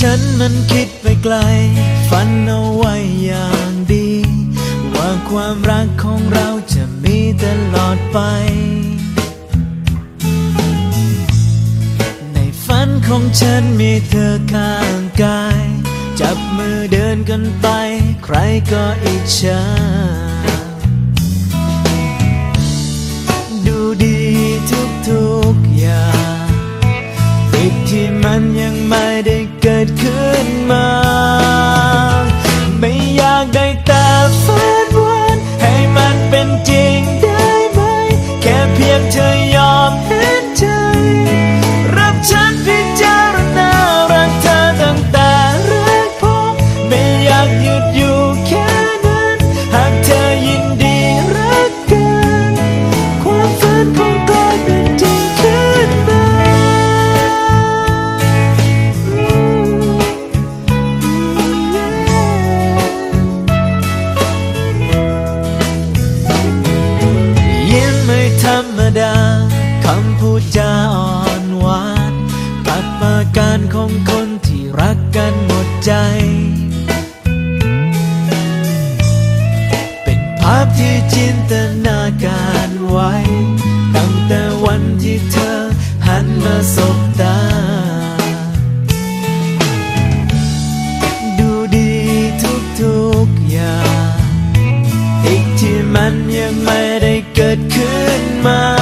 ฉันมันคิดไปไกล ฝันเอาไว้อย่างดี ว่าความรักของเราจะมีตลอดไป ในฝันของฉันมีเธอข้างกาย จับมือเดินกันไป ใครก็อิจฉา ยงเธอยอมเห็ มาการของคนที่รักกันหมดใจ เป็นภาพที่จินตนาการไว้ ตั้งแต่วันที่เธอหันมาสบตา ดูดีทุกทุกอย่าง อีกที่มันยังไม่ได้เกิดขึ้นมา